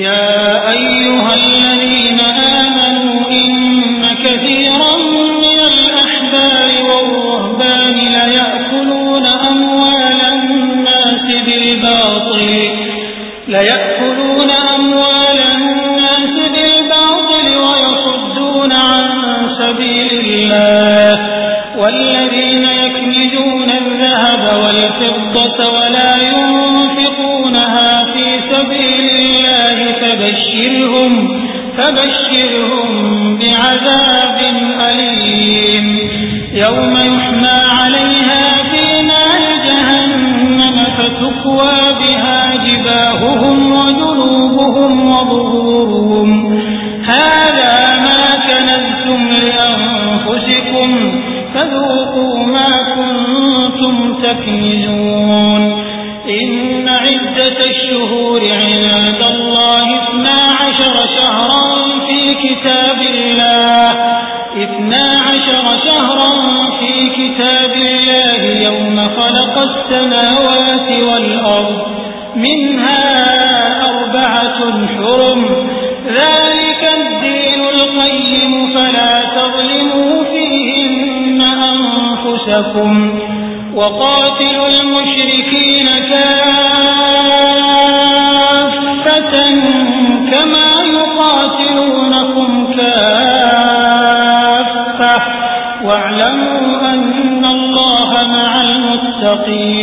يا أيها الذين آمنوا إن كثيرا من الأحبار والرهبان ليأكلون أموال الناس بالباطل. ليأكلون أموال الناس بالباطل ويصدون عن سبيل الله. والذين يكنزون الذهب والفضة فبشرهم, فبشرهم بعذاب أليم. يوم يحمى عليها في نار جهنم فتكوى بها جباههم وجنوبهم وظهورهم. هذا ما كنزتم لأنفسكم فذوقوا ما كنتم تكنزون. السماوات والأرض منها أربعة حرم. ذلك الدين القيم فلا تظلموا فيهن أنفسكم. وقاتلوا المشركين كافة كما يقاتلونكم كافة. واعلموا أن الله مع المتقين.